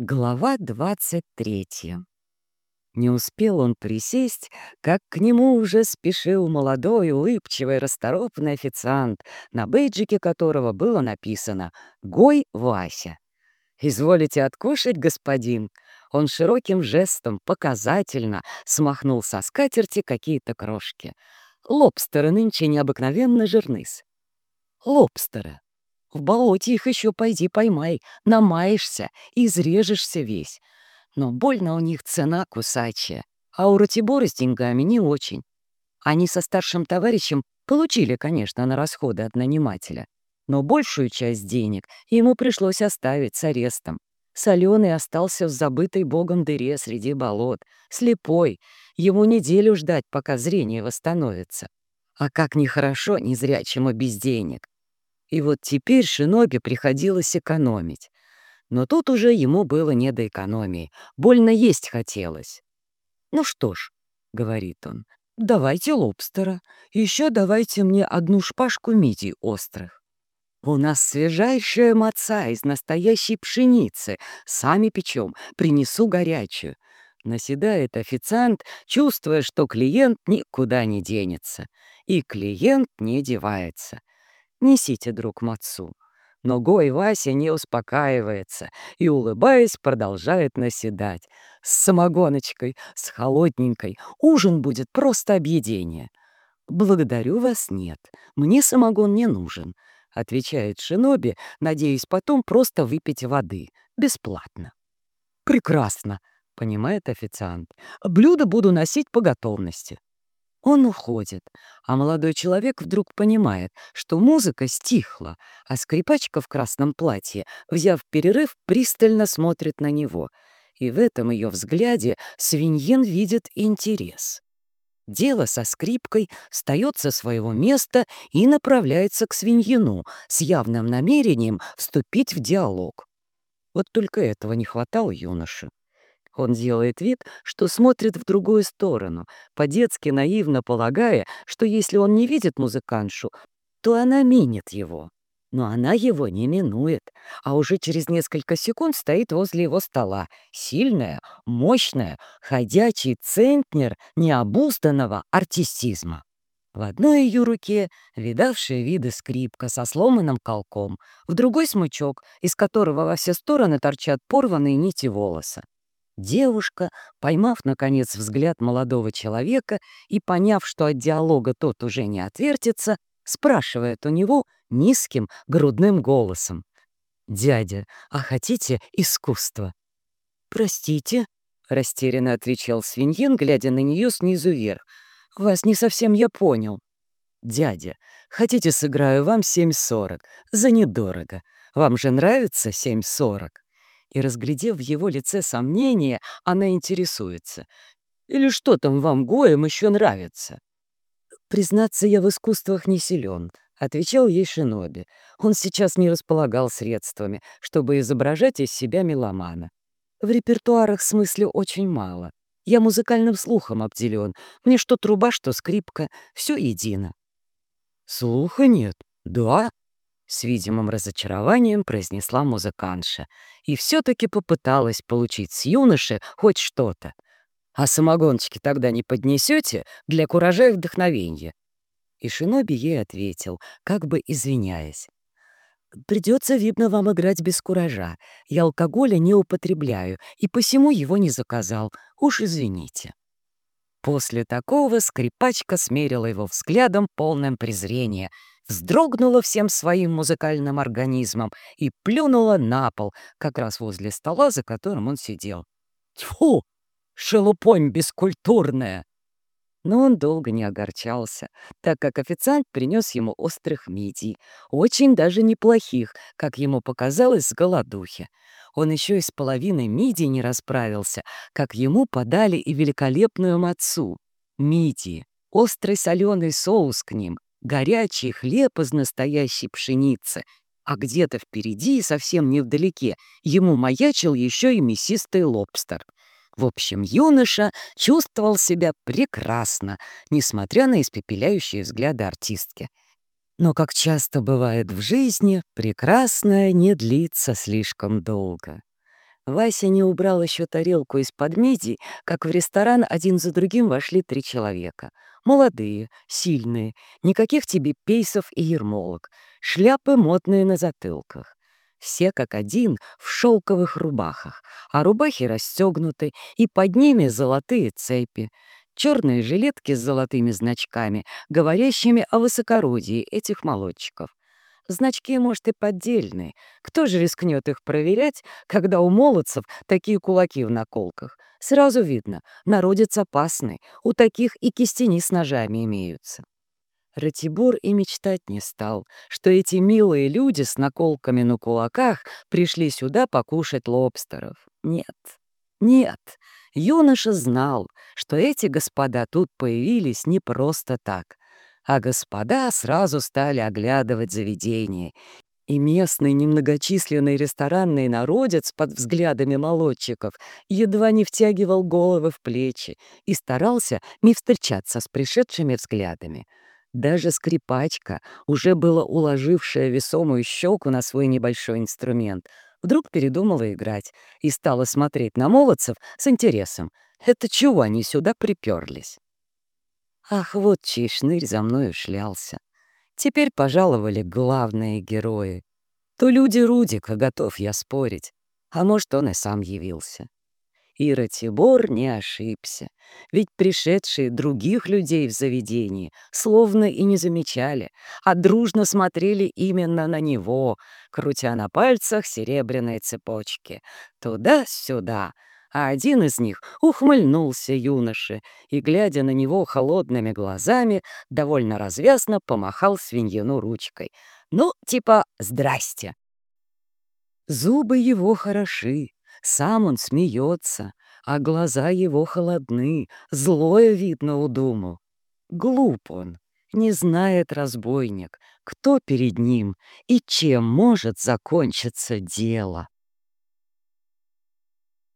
Глава 23 Не успел он присесть, как к нему уже спешил молодой, улыбчивый, расторопный официант, на бейджике которого было написано «Гой Вася». «Изволите откушать, господин?» Он широким жестом, показательно, смахнул со скатерти какие-то крошки. Лобстеры нынче необыкновенно жирныс. Лобстеры. В болоте их еще пойди поймай, намаешься, изрежешься весь. Но больно у них цена кусачая, а у Ратибора с деньгами не очень. Они со старшим товарищем получили, конечно, на расходы от нанимателя, но большую часть денег ему пришлось оставить с арестом. Соленый остался в забытой богом дыре среди болот, слепой, ему неделю ждать, пока зрение восстановится. А как нехорошо незрячему без денег. И вот теперь Шиноби приходилось экономить. Но тут уже ему было не до экономии. Больно есть хотелось. «Ну что ж», — говорит он, — «давайте лобстера. Еще давайте мне одну шпажку мидий острых. У нас свежайшая маца из настоящей пшеницы. Сами печем, принесу горячую». Наседает официант, чувствуя, что клиент никуда не денется. И клиент не девается. Несите, друг Мацу. Но Гой Вася не успокаивается и, улыбаясь, продолжает наседать. С самогоночкой, с холодненькой. Ужин будет просто объедение. «Благодарю вас, нет. Мне самогон не нужен», — отвечает Шиноби, надеясь потом просто выпить воды. Бесплатно. «Прекрасно», — понимает официант. «Блюдо буду носить по готовности». Он уходит, а молодой человек вдруг понимает, что музыка стихла, а скрипачка в красном платье, взяв перерыв, пристально смотрит на него. И в этом ее взгляде свиньин видит интерес. Дело со скрипкой встает со своего места и направляется к свиньину с явным намерением вступить в диалог. Вот только этого не хватало юноше. Он делает вид, что смотрит в другую сторону, по-детски наивно полагая, что если он не видит музыканшу, то она минит его. Но она его не минует, а уже через несколько секунд стоит возле его стола, сильная, мощная, ходячий центнер необузданного артистизма. В одной ее руке видавшая виды скрипка со сломанным колком, в другой смычок, из которого во все стороны торчат порванные нити волоса. Девушка, поймав, наконец, взгляд молодого человека и поняв, что от диалога тот уже не отвертится, спрашивает у него низким грудным голосом. «Дядя, а хотите искусство?» «Простите», — растерянно отвечал свиньин, глядя на нее снизу вверх. «Вас не совсем я понял». «Дядя, хотите сыграю вам 7.40? За недорого. Вам же нравится 7.40?» И, разглядев в его лице сомнение, она интересуется. «Или что там вам, Гоем, еще нравится?» «Признаться, я в искусствах не силен», — отвечал ей Шиноби. Он сейчас не располагал средствами, чтобы изображать из себя меломана. В репертуарах смысле очень мало. Я музыкальным слухом обделен. Мне что труба, что скрипка, все едино. «Слуха нет, да?» С видимым разочарованием произнесла музыканша и все-таки попыталась получить с юноши хоть что-то. «А самогоночки тогда не поднесете для куража и вдохновения?» И Шиноби ей ответил, как бы извиняясь. «Придется, видно, вам играть без куража. Я алкоголя не употребляю, и посему его не заказал. Уж извините». После такого скрипачка смерила его взглядом полным презрения — вздрогнула всем своим музыкальным организмом и плюнула на пол, как раз возле стола, за которым он сидел. «Тьфу! Шелупонь бескультурная!» Но он долго не огорчался, так как официант принес ему острых мидий, очень даже неплохих, как ему показалось, с голодухи. Он еще и с половиной мидий не расправился, как ему подали и великолепную мацу. Мидии, острый соленый соус к ним, горячий хлеб из настоящей пшеницы, а где-то впереди, совсем невдалеке, ему маячил еще и мясистый лобстер. В общем, юноша чувствовал себя прекрасно, несмотря на испепеляющие взгляды артистки. Но, как часто бывает в жизни, прекрасное не длится слишком долго. Вася не убрал еще тарелку из-под мидий, как в ресторан один за другим вошли три человека. Молодые, сильные, никаких тебе пейсов и ермолок, шляпы модные на затылках. Все как один в шелковых рубахах, а рубахи расстегнуты, и под ними золотые цепи, черные жилетки с золотыми значками, говорящими о высокородии этих молодчиков. Значки, может, и поддельные. Кто же рискнет их проверять, когда у молодцев такие кулаки в наколках? Сразу видно, народец опасный, у таких и кистени с ножами имеются. Ратибор и мечтать не стал, что эти милые люди с наколками на кулаках пришли сюда покушать лобстеров. Нет, нет, юноша знал, что эти господа тут появились не просто так а господа сразу стали оглядывать заведение. И местный немногочисленный ресторанный народец под взглядами молодчиков едва не втягивал головы в плечи и старался не встречаться с пришедшими взглядами. Даже скрипачка, уже было уложившая весомую щеку на свой небольшой инструмент, вдруг передумала играть и стала смотреть на молодцев с интересом. Это чего они сюда приперлись? Ах, вот чей шнырь за мною шлялся. Теперь пожаловали главные герои. То люди Рудика, готов я спорить. А может, он и сам явился. И Ратибор не ошибся, ведь пришедшие других людей в заведении словно и не замечали, а дружно смотрели именно на него, крутя на пальцах серебряные цепочки. Туда-сюда — а один из них ухмыльнулся юноше и, глядя на него холодными глазами, довольно развязно помахал свиньину ручкой. Ну, типа «здрасте». Зубы его хороши, сам он смеется, а глаза его холодны, злое видно у думу. Глуп он, не знает разбойник, кто перед ним и чем может закончиться дело.